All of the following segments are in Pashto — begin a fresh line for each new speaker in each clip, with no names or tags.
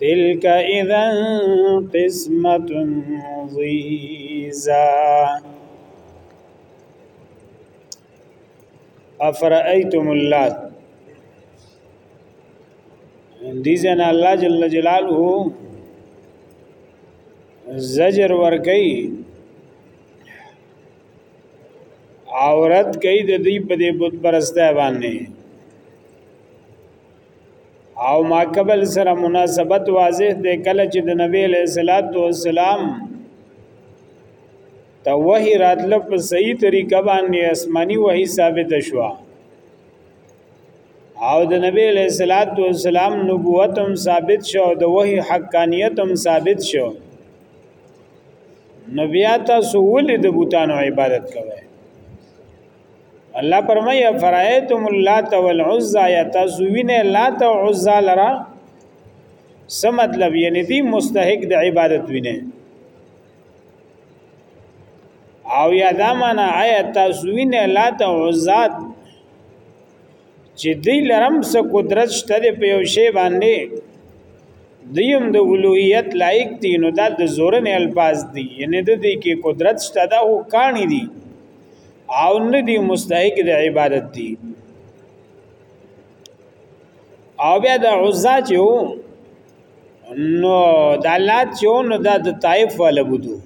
تلك اذا قسمه ضيزا افرأيتم اللات دي زن الله جل جلاله زجر ورکی عورت کوي د دې په دې بت پرسته باندې او ما قبل سره مناسبت واضح دی کله چې د نبی له صلوات و سلام ته وحی راتل په صحیح طریقه باندې آسمانی وحی ثابت شو او د نبی له صلوات و سلام نبوت هم ثابت شو او د وحی حقانیت هم ثابت شو نبیات سوول د بوتانو عبادت کوي الله فرمای فرایتم اللات والعزى یتزوین لات او عزى لرا څه مطلب یعنی دی مستحق د عبادت وینه او یا دا معنا آیا تزوین لات او عزى چې دی لرم څه قدرت شته په یو شی باندې دیم د اولویت لایق دي نو دا د زورن الفاظ دي یعنی د دې کې قدرت شته دا هو کانی دي او نه دی مستحق د عبادت دی او بیا د عزا چې نو د الله چې نو د طائف ولا بوتو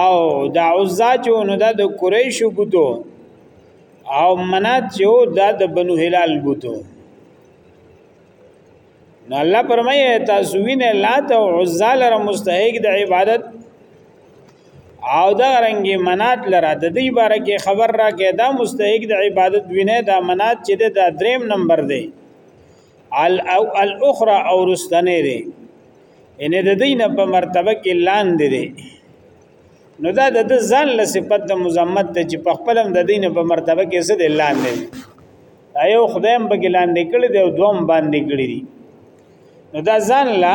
او د عزا چې نو د قریشو بوتو او منات چې د بنو هلال بوتو نو الله فرمایي تاسو وینه لات او عزا لره مستحق د عبادت او دا رنګي منات لره د دې باره کې خبر را کې دا مستحق د عبادت وینه دا منات چې دا دریم نمبر دی ال او الاخرى او رستنه دی ان د دې نه په مرتبه کې لاندې دی نو دا د ځان له صفت د مزمت چې په خپلم د دین په مرتبه کې څه دی لاندې ایو خدایم په ګلان نکړي دی او دوم باندې کړی دي نو دا ځان لا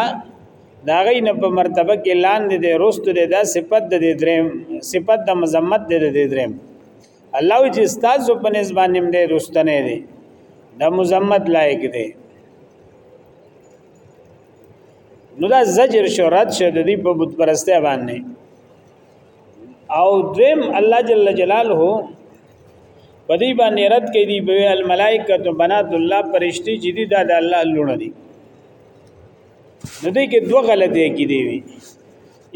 دا غي نه په مرتبه کې لاندې دی رستو دی دا صفت د دې دریم صفت د مزمت دی د دې دریم الله چې استاد په نسبت نیم دی رستنه دی د مزمت لایق دی نو دا زجر شو رد شو د دې په بت پرسته باندې او دویم الله جل جلاله په دې باندې رد کوي دی به الملائکه تو بنات الله پرشتي چې دي دا د الله لونه دي نو دې کې دوه غلطي کې دی وی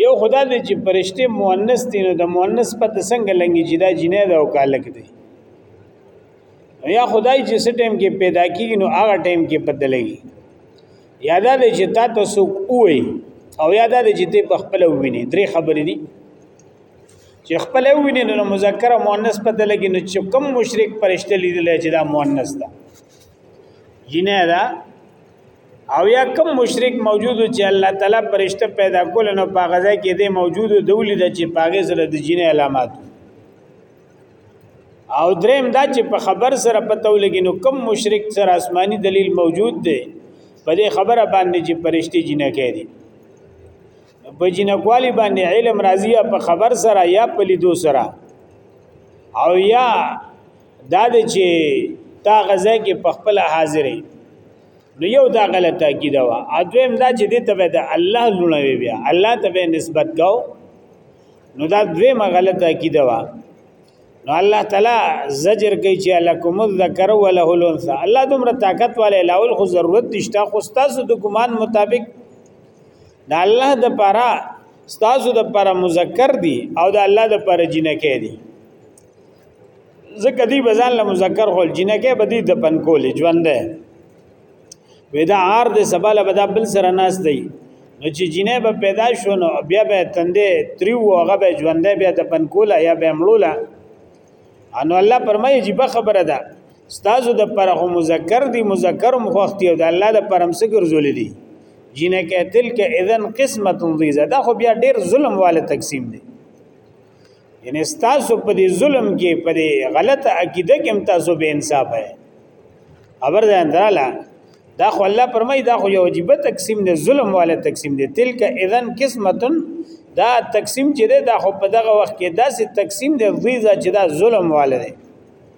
یو خدا دې چې پرشتي مؤنث دي نو د مؤنث په څنګه لنګي جدا جنې دا او کالک دي یا خدای چې سټیم کې پیدا کیږي نو هغه ټیم کې بدلېږي یادا دې چې تاسو وې او یادا دې چې په خپل ویني درې خبرې دي چې خپل ویني نو مذکر او مؤنث پته لګي نو چې کوم مشرک پرشته لیدل چې دا مؤنث ده جنې ده او یا کوم مشرک موجود چې الله تعالی پرشته پیدا کول نو په غزا کې دې موجود دولی د چې پاګه سره د جنې علامات او دریم دا چې په خبر سره پته ولګي نو کوم مشرک سره آسمانی دلیل موجود دی په دې خبره باندې چې پرشته جنې کې دي په جنکوالی باندې علم راضی یا په خبر سره یا په لیدو سره او یا دا د چې تا غزه کې په خپل حاضرې نو یو دا غلط تاکید وا اځم دا چې دې ته د الله لونه وی بیا الله ته به نسبت کو نو دا دوی ما غلط تاکید وا نو الله تعالی زجر کوي چې لکم الذکر وله الانثى الله دومره طاقت والے لاول خو ضرورت نشته خو تاسو د ګمان مطابق د الله د پاره ستاسو د پاره مذکر دي او د الله د پاره جنکه دي ځکه دی بزان له مذکر خل جنکه بدی د پن کولې ژوند ده ودا عار د سبا له بدا بل سره ناس دی نو چې جنې به پیدا شو نو بیا به تندې تریو هغه به ژوندې بیا د پن کوله یا به مړوله انو الله پرمایي چې په خبره ده ستاسو د پر خو مذکر دی مذکر مخوختی او د الله د پرم سګر زول دی جنکه تلک اذن قسمت ضیزه دا خو بیا ډیر ظلم والا تقسیم دی یعنی ستاسو په دې ظلم کې په دې غلطه عقیده کې هم تاسو به انصاف ہے خبر ده اندراله دا خو الله پرمای دا خو یو واجبہ تقسیم دی ظلم والا تقسیم دی تلک اذن قسمتن دا تقسیم چې دا خو په دغه وخت کې داسې تقسیم دی ضیزه چې دا ظلم والا دی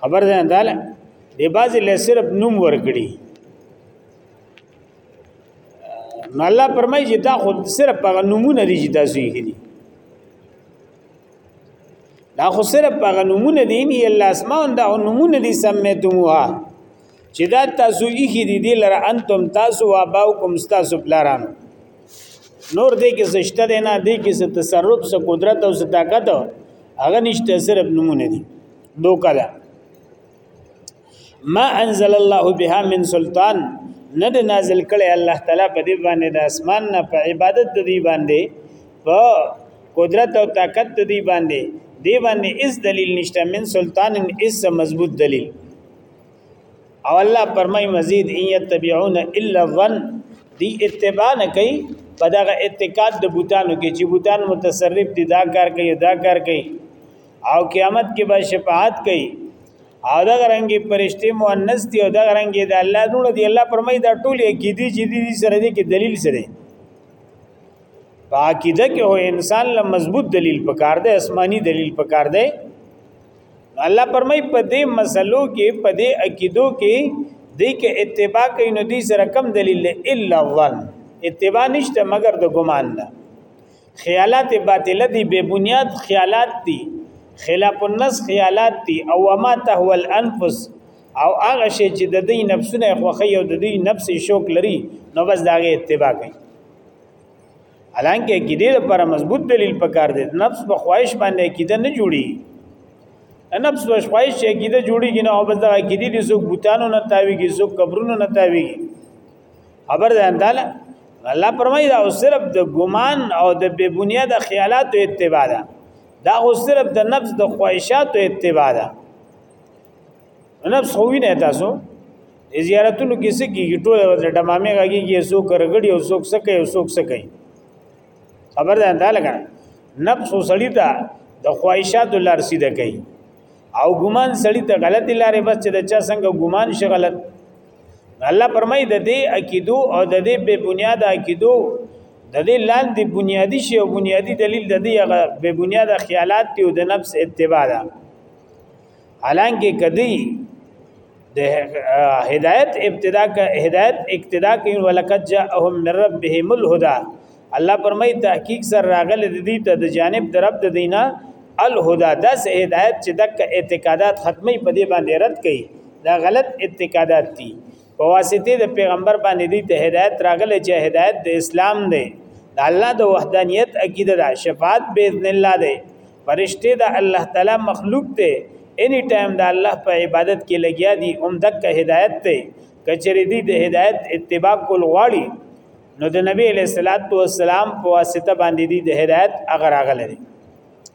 خبر ده انداله دی بازي له صرف نوم ورګړي نو الله پرمای چې دا خو صرف په نمونه دي چې تاسو یې دي دا خو صرف په نمونه دي نه الله اسماء دا نمونه دي سميتموها چې دا تاسو یې دي دي لره انتم تاسو وا باوکم تاسو بلاران نور دې کې زشته نه دې کې څه تصرف څه قدرت او څه طاقت هغه نشته صرف نمونه دي دوکا ده ما انزل الله بها من سلطان نه د نازل کړي الله تعالی په دې باندې د اسمان نه په عبادت د دې باندې په قدرت او طاقت د دې باندې دې باندې اس دلیل نشته من سلطان اس مضبوط دلیل او الله پرمای مزید ان یتبعون الا الظن دی اتباع نه کوي په دغه اعتقاد د بوتانو کې چې بوتان متصرف دي دا کار کوي دا کار کوي او قیامت کې به شفاعت کوي او دا رنګي پرشته مؤنث دي او دا رنګي د الله نور دي الله پرمای دا ټول کې دي چې دي سره دي کې دلیل سره پاکیده کې هو انسان له مضبوط دلیل پکار دی آسمانی دلیل پکار دی الله پرمای په دې مسلو کې په دې عقیدو کې دې کې اتباع کوي نو دې سره کم دلیل الا ظن اتباع نشته مگر د ګمان نه خیالات باطله دي بے بنیاد خیالات دي خلاف النس خیالات دي او ما تهوى الانفس او هغه شی چې د دې نفسونه خوخي او د دې نفس شوق لري نو بس داغه اتباع کوي حالانکه عقیده لپاره مضبوط دلیل پکار دی نفس په خواهش باندې عقیده نه جوړي نفس په خواهش چې عقیده جوړیږي نه او بس د عقیده دي څوک بوتانو نه تاویږي څوک قبرونو نه تاویږي خبر ده انداله الله پرمای دا صرف د ګمان او د بے بنیاد خیالات او اتباع ده دا خو صرف د نفس د خواهشات او اتباع ده نفس خو وینه تاسو زیارتونو کې څه کیږي ټول ورځ ډمامې غږی کې سو کرګړي او سوک سکه او سوک سکه خبر ده انده لګا نفس سړی ته د خواهشات لار سیده کوي او ګمان سړی ته غلط لارې بس چې د چا څنګه ګمان شي غلط الله پرمای د دې عقیدو او د دې به بنیاد عقیدو د دې لاندې بنیادی شی او بنیادی دلیل د دې هغه به بنیاد خیالات دی او د نفس اتباع ده حالانکه کدی د هدایت ابتدا کا هدایت اقتدا کوي ولقد جاءهم من ربهم الهدى الله پرمای تحقیق سره راغل د دې ته د جانب د رب د دینه الهدى داس هدایت چې دک اعتقادات ختمي په دې باندې رد کړي دا غلط اعتقادات دي په واسطه د پیغمبر باندې دی ته هدایت راغلی چې هدایت د اسلام دی د الله د وحدانیت عقیده ده شفاعت باذن الله دی فرشته د الله تعالی مخلوق دی اني ټایم د الله په عبادت کې لګیا دي هم دک هدایت دی کچری دی د هدایت اتباع کول غواړي نو د نبی علیہ الصلوۃ والسلام په واسطه باندې دی د هدایت اگر اغل لري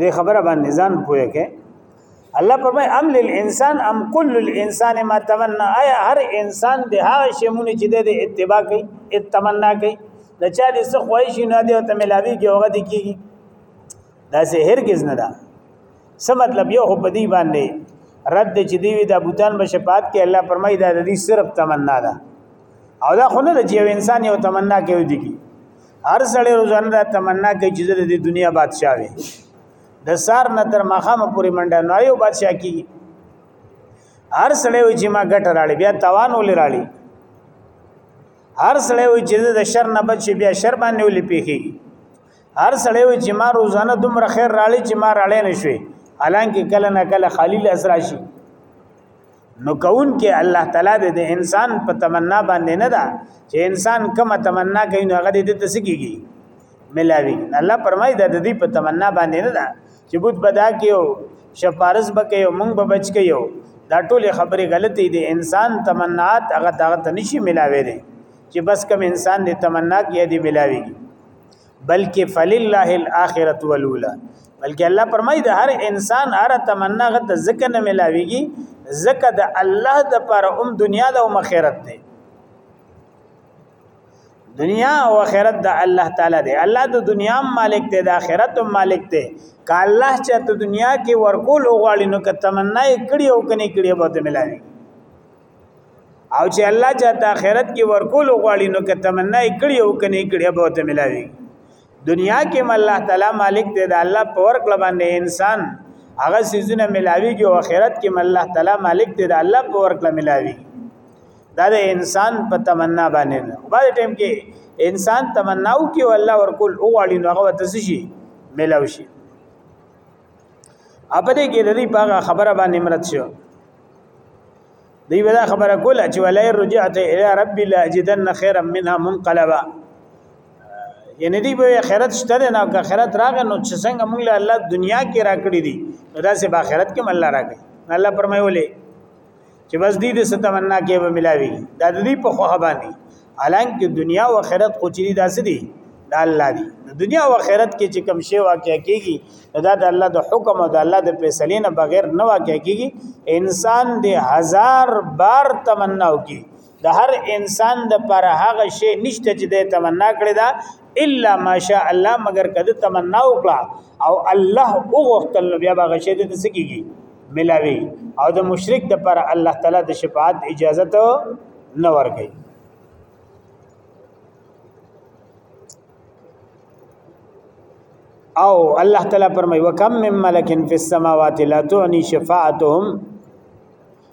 دې خبره باندې ځان پوهه کې الله پرمای ام للانسان ام کل الانسان ما تمنا آیا هر انسان د هغه شیمونه چې د اتباع کوي اتمنا کوي د چا د څه خواهش نه دی او ته ملاوي کې هغه دی کیږي دا سه هرگز نه ده څه مطلب یو په دی باندې رد چې دی وی د بوتان به شفاعت کې الله پرمای دا د دې صرف تمنا ده او دا خو نه د یو انسان یو تمنا کوي دی کی هر سړی روزانه دا تمنا کوي چې زه د دنیا بادشاہ وي د سار نه تر مخامه پورې منډه نه یو بادشاہ کی هر سړی وي چې ما ګټه راړي بیا توان ولې راړي هر سړی وي چې د شر نه بچ بیا شر باندې ولې پیخي هر سړی وي چې ما روزانه دومره خیر راړي چې ما راړي نشوي حالانکه کله نه کله خالی لاس راشي نو کون کې الله تعالی د انسان په تمنا باندې نه ده چې انسان کومه تمنا کوي نو هغه دې ته سکیږي ملاوي الله پرمای د دې په تمنا باندې نه ده چې بوت بدا کیو شفارس بکیو مونږ به بچ کیو دا ټول خبره غلطي دي انسان تمنات هغه دغه نشي ملاوي دي چې بس کم انسان دې تمنا کوي دې ملاويږي بلکې فلله الاخره والاولى بلکې الله فرمایي د هر انسان هر تمنا غت زکه نه ملاويږي زکه د الله د پر ام دنیا د ام خیرت دی دنیا او آخرت د الله تعالی دی الله د دنیا مالک دی د آخرت مالک دی که الله چې ته دنیا کې ورکول غواړي نو که تمنا یې کړی او کني کړی به ته ملاوي او چې الله چاته آخرت کې ورکول غواړي نو که تمنا یې کړی او کني کړی به ته ملاوي دنیا کې م الله تعالی مالک دی د الله په ورکړه باندې انسان هغه سيزونه ملاوي کې او آخرت کې م الله تعالی مالک دی د الله په ورکړه ملاوي دا د انسان په تمنا باندې نه بعد ټیم کې انسان تمناو کې او الله ورکول او غواړي نو هغه تاسو شي ملاوي شي اپدې کې د دې په خبره باندې مرت شو دی ودا خبره کوله چې ولای رجعت الى ربي لا اجدن خيرا منها منقلبا یعنی دی به خیرت شته نه که خیرت راغ نو چې څنګه موږ له الله دنیا کې راکړي دي دا سه به خیرت کې الله راکړي الله پرمایولې چې بس دې دې ستمنا کې به ملاوي دا دې په خو باندې حالانکه دنیا او آخرت خو چری داسې دي دا الله دی دنیا او آخرت کې چې کوم شی واقع کیږي دا د الله د حکم او د الله د فیصلې نه بغیر نه واقع کیږي انسان دې هزار بار تمنا وکړي د هر انسان د پر هغه شی نشته چې د تمنا کړی دا الا ماشاء الله مگر کده تمنا وکړه او الله وغوښتل نو بیا هغه شی د سکیږي ملاوي او د مشرک د پر الله تعالی د شفاعت اجازه ته نه ورګي او الله تعالی فرمای وکم من ملکن فی السماوات لا تعنی شفاعتهم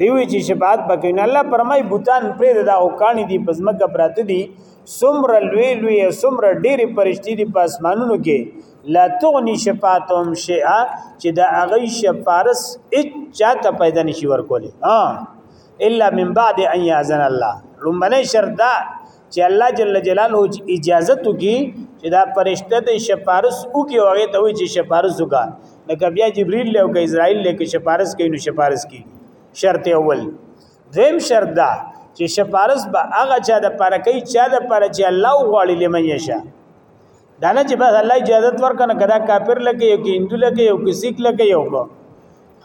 دیوی چې شفاعت پکې نه الله پرمای بوتان پرې دا او کانی دی پزمکه پراته دي سمر لوی لوی سمر ډېر پرشتي دي په اسمانونو کې لا تغني شفاعتهم شیئا چې دا هغه شفارس اچ چاته پیدا نشي ورکولې ها الا من بعد ان یاذن الله لومبنه شرط دا چې الله جل جلاله اجازه تو کی چې دا پرشته د شپارس او کې هغه ته وي چې شپارس وکا لکه بیا جبرئیل له او اسرائیل له کې شپارس کوي نو شپارس کی شرط اول دویم شرط دا چې شپارس به هغه چا د پاره کوي چا د پاره چې الله غواړي لمن یشا دا نه چې بس الله اجازه ورکنه کدا کافر لکه یو کې هندو لکه یو کې سیک لکه یو کو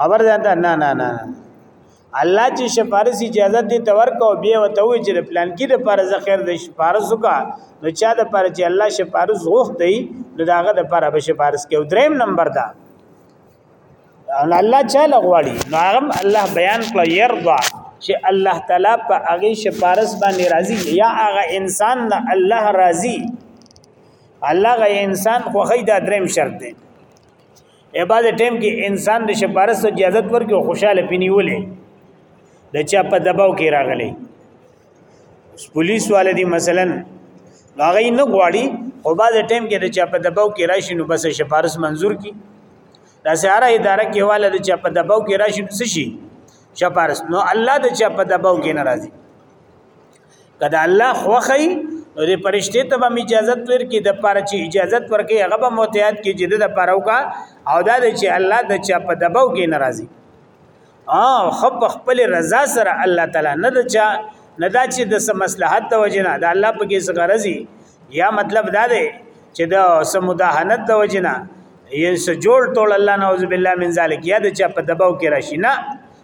خبر ځان نه نه نه الله چې شپارس اجازه دې تور کو بیا وته وی چې پلان کې د پر ذخیر د شپارس کا نو چا د پر چې الله شپارس غوښت دی نو داغه د پر به شپارس کې دریم نمبر دا ان الله چا لغواړي نو هغه الله بیان کړ يرضا چې الله تعالی په هغه شپارس باندې راضي یا هغه انسان نه الله راضي الله غي انسان خوخی دا دریم شرط دی ای باز ټیم کې انسان د شپارس او اجازت ورکې او خوشاله پینیولې د چا په دباو کې راغلي پولیس والدي مثلا هغه نه غواړي او باز ټیم کې د چا په دباو کې راشي نو بس شپارس منزور کی دا سهاره اداره کې حواله د چا په دباو کې راشي څه شي شپارس نو الله د چا په دباو کې ناراضي کله الله خوخی نو د پرشته ته به اجازه ورکړي د پاره چې اجازه ورکړي هغه به متعهد کې جدي د پاره وکا او دا چې الله د چا په دباو کې ناراضي او خپ خپل رضا سره الله تعالی نه د چا نه دا چې د سم مصلحت د وجنه د الله په کې سغرزي یا مطلب دا دی چې د سموداهنت د وجنه یې سجول ټول الله نعوذ بالله من ذلک یا د چا په دباو کې راشي نه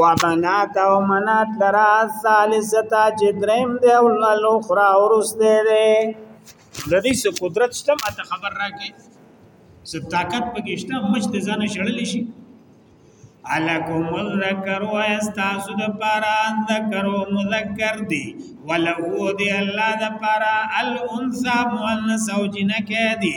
و بنات او منات لرا ثالثتا چې دریم دی او الاخرى ورسته دی د دې څه قدرت شته ماته خبر راکې څه طاقت پکې شته مچ د ځان شړل شي علکم الذکر و استاسو د پارا ذکر و مذکر دی ولهو دی الله د پارا الانثى مؤنث او جنکه دی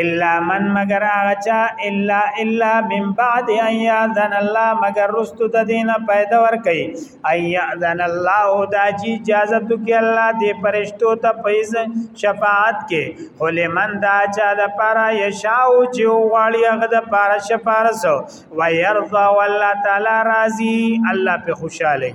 الا من مگر اچا الا الا من بعد ان ياذن الله مگر رستو د دینه پیدا ور کوي ان ياذن الله دا چې اجازه تو کې الله دې پرشتو ته پیس شفاعت کې ولمن دا چا د پارا یشاو چې غواړي هغه د پارا شفارس و يرضى والله تعالی راضي الله په خوشاله